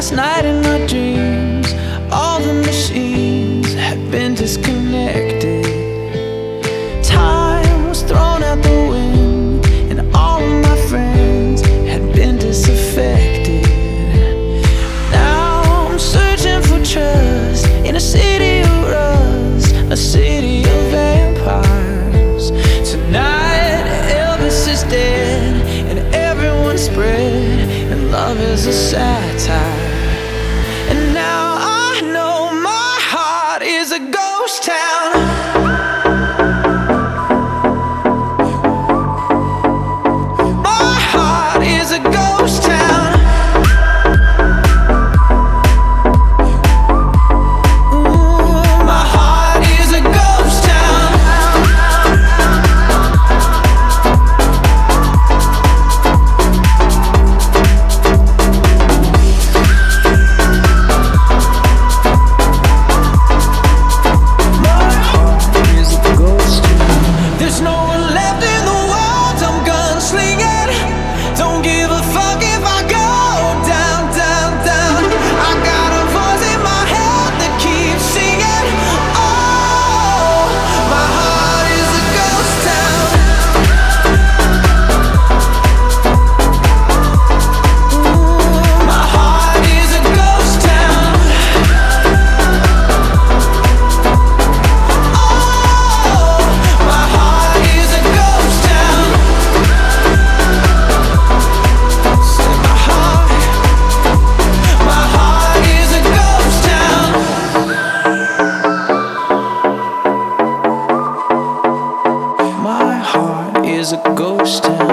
Last night in my dreams. All the machines had been disconnected. Time was thrown out the wind, and all of my friends had been disaffected. Now I'm searching for trust in a city of rust, a city of vampires. Tonight, Elvis is dead, and everyone's spread, and love is a satire. Town.